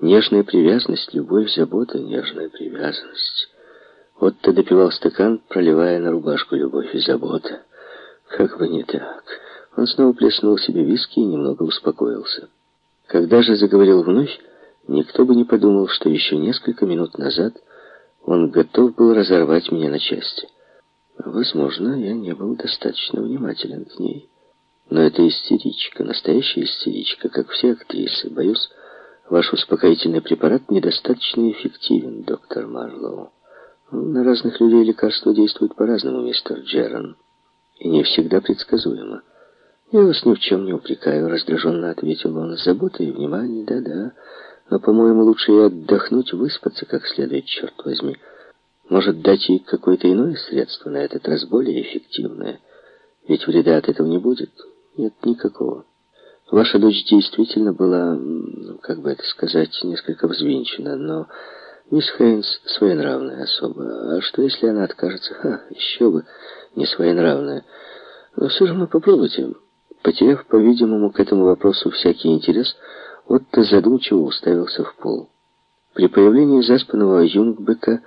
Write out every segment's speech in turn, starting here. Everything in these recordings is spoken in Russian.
Нежная привязанность, любовь, забота, нежная привязанность. Отто допивал стакан, проливая на рубашку любовь и забота. Как бы не так. Он снова плеснул себе виски и немного успокоился. Когда же заговорил вновь, никто бы не подумал, что еще несколько минут назад он готов был разорвать меня на части. Возможно, я не был достаточно внимателен к ней. Но это истеричка, настоящая истеричка, как все актрисы. Боюсь, ваш успокоительный препарат недостаточно эффективен, доктор Марлоу. На разных людей лекарства действуют по-разному, мистер Джерон. И не всегда предсказуемо. «Я вас ни в чем не упрекаю», — раздраженно ответил он. «Забота и внимание, да-да. Но, по-моему, лучше и отдохнуть, выспаться как следует, черт возьми. Может, дать ей какое-то иное средство, на этот раз более эффективное. Ведь вреда от этого не будет. Нет, никакого. Ваша дочь действительно была, как бы это сказать, несколько взвинчена, но мисс Хейнс своенравная особа. А что, если она откажется? Ха, еще бы, не своенравная. Но все равно попробуйте». Потеряв, по-видимому, к этому вопросу всякий интерес, Отто задумчиво уставился в пол. При появлении заспанного Юнгбека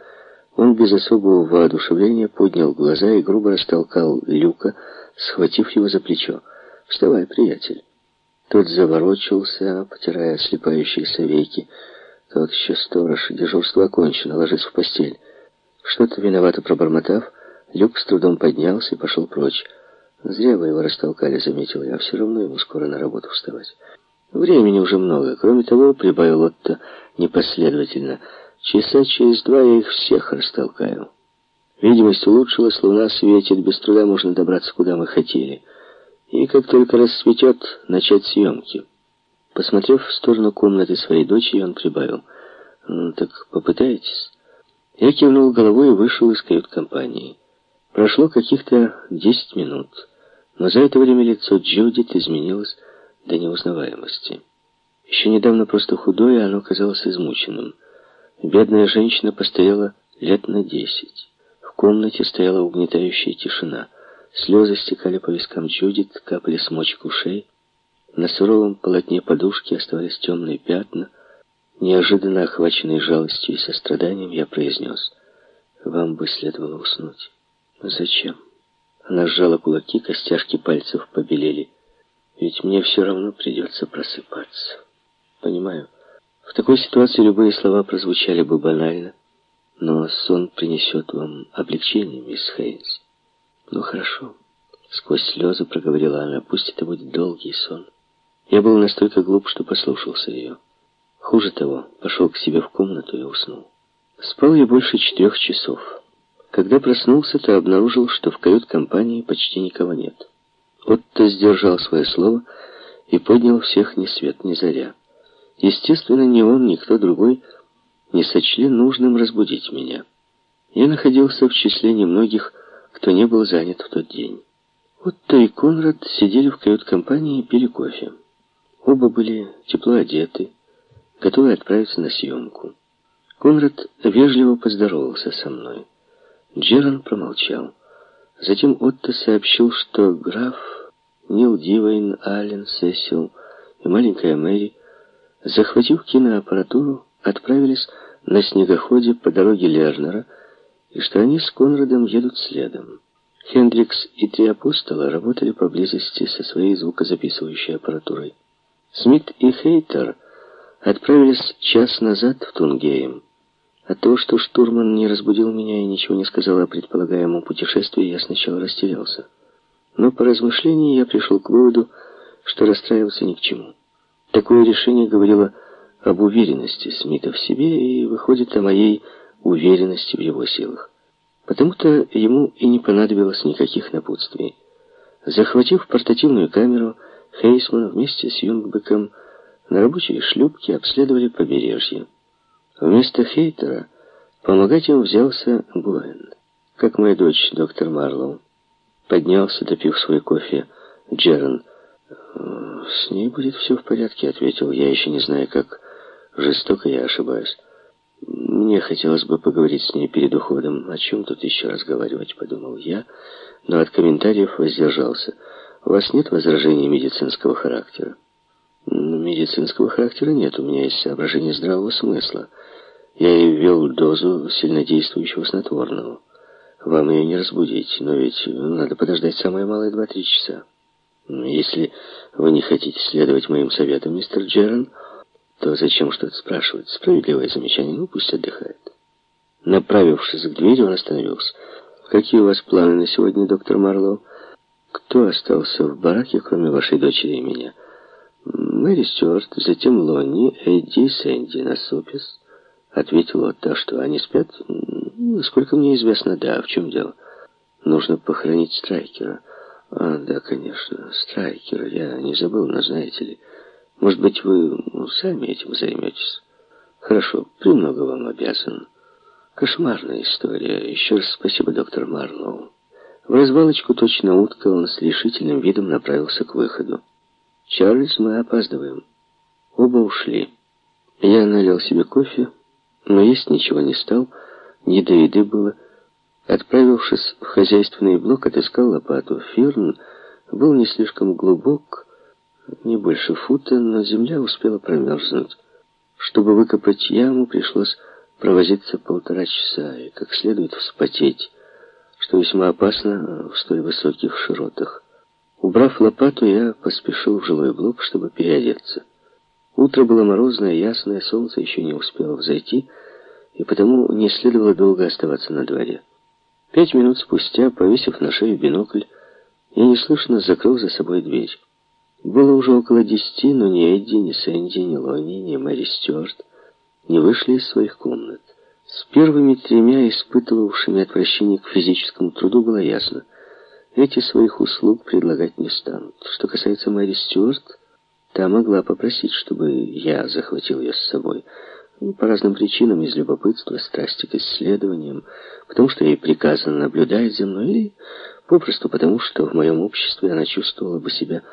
он без особого воодушевления поднял глаза и грубо растолкал Люка, схватив его за плечо. «Вставай, приятель». Тот заворочился, потирая слепающиеся веки. Еще сторож, дежурство окончено, ложись в постель. Что-то виновато пробормотав, Люк с трудом поднялся и пошел прочь. Зря вы его растолкали, заметил я. Все равно ему скоро на работу вставать. Времени уже много. Кроме того, прибавил Отто непоследовательно. Часа через два я их всех растолкаю. Видимость улучшилась, луна светит, без труда можно добраться, куда мы хотели. И как только рассветет, начать съемки. Посмотрев в сторону комнаты своей дочери, он прибавил. «Ну, так попытайтесь». Я кивнул головой и вышел из кают-компании. Прошло каких-то десять минут. Но за это время лицо Джудит изменилось до неузнаваемости. Еще недавно просто худое, оно казалось измученным. Бедная женщина постояла лет на десять. В комнате стояла угнетающая тишина. Слезы стекали по вискам Джудит, капали с мочек ушей. На суровом полотне подушки оставались темные пятна. Неожиданно охваченный жалостью и состраданием, я произнес, «Вам бы следовало уснуть». «Зачем?» Она сжала кулаки, костяшки пальцев побелели. Ведь мне все равно придется просыпаться. Понимаю. В такой ситуации любые слова прозвучали бы банально. Но сон принесет вам облегчение, мисс Хейнс. Ну хорошо. Сквозь слезы проговорила она. Пусть это будет долгий сон. Я был настолько глуп, что послушался ее. Хуже того, пошел к себе в комнату и уснул. Спал я больше четырех часов. Когда проснулся, то обнаружил, что в кают-компании почти никого нет. Отто сдержал свое слово и поднял всех ни свет ни заря. Естественно, ни он, ни кто другой не сочли нужным разбудить меня. Я находился в числе немногих, кто не был занят в тот день. Отто и Конрад сидели в кают-компании и пили кофе. Оба были тепло одеты, готовы отправиться на съемку. Конрад вежливо поздоровался со мной. Джерон промолчал. Затем Отто сообщил, что граф Нил Дивейн, Аллен, Сесил и маленькая Мэри, захватив киноаппаратуру, отправились на снегоходе по дороге Лернера, и что они с Конрадом едут следом. Хендрикс и три апостола работали поблизости со своей звукозаписывающей аппаратурой. Смит и Хейтер отправились час назад в Тунгейм. От того, что штурман не разбудил меня и ничего не сказал о предполагаемом путешествии, я сначала растерялся. Но по размышлении я пришел к выводу, что расстраиваться ни к чему. Такое решение говорило об уверенности Смита в себе и выходит о моей уверенности в его силах. Потому-то ему и не понадобилось никаких напутствий. Захватив портативную камеру, Хейсман вместе с Юнгбеком на рабочей шлюпке обследовали побережье. Вместо Хейтера помогать им взялся Гуэн, как моя дочь, доктор Марлоу. Поднялся, допив свой кофе, Джерон. «С ней будет все в порядке», — ответил я, еще не знаю, как жестоко я ошибаюсь. Мне хотелось бы поговорить с ней перед уходом. О чем тут еще разговаривать, подумал я, но от комментариев воздержался. У вас нет возражений медицинского характера? медицинского характера нет. У меня есть соображение здравого смысла. Я и ввел дозу сильнодействующего снотворного. Вам ее не разбудить, но ведь надо подождать самое малое два-три часа. Если вы не хотите следовать моим советам, мистер Джерон, то зачем что-то спрашивать? Справедливое замечание, ну пусть отдыхает. Направившись к двери, он остановился. «Какие у вас планы на сегодня, доктор Марлоу? Кто остался в бараке, кроме вашей дочери и меня?» «Мэри Стюарт, затем Лонни, Эдди и Сэнди, насупис», — ответил Отто. «Что, они спят?» «Насколько мне известно, да. В чем дело?» «Нужно похоронить Страйкера». «А, да, конечно, Страйкера. Я не забыл, но знаете ли...» Может быть, вы сами этим займетесь? Хорошо, премного вам обязан. Кошмарная история. Еще раз спасибо, доктор Марлоу. В развалочку точно утка он с решительным видом направился к выходу. «Чарльз, мы опаздываем». Оба ушли. Я налил себе кофе, но есть ничего не стал, не до еды было. Отправившись в хозяйственный блок, отыскал лопату. Фирн был не слишком глубок, не больше фута, но земля успела промерзнуть. Чтобы выкопать яму, пришлось провозиться полтора часа и как следует вспотеть, что весьма опасно в столь высоких широтах. Убрав лопату, я поспешил в жилой блок, чтобы переодеться. Утро было морозное, ясное, солнце еще не успело взойти, и потому не следовало долго оставаться на дворе. Пять минут спустя, повесив на шею бинокль, я неслышно закрыл за собой дверь. Было уже около десяти, но ни Эдди, ни Сэнди, ни Лони, ни Мэри Стюарт не вышли из своих комнат. С первыми тремя, испытывавшими отвращение к физическому труду, было ясно. Эти своих услуг предлагать не станут. Что касается Мэри Стюарт, та могла попросить, чтобы я захватил ее с собой. Ну, по разным причинам, из любопытства, страсти к исследованиям, потому что ей приказано наблюдать за мной, или попросту потому, что в моем обществе она чувствовала бы себя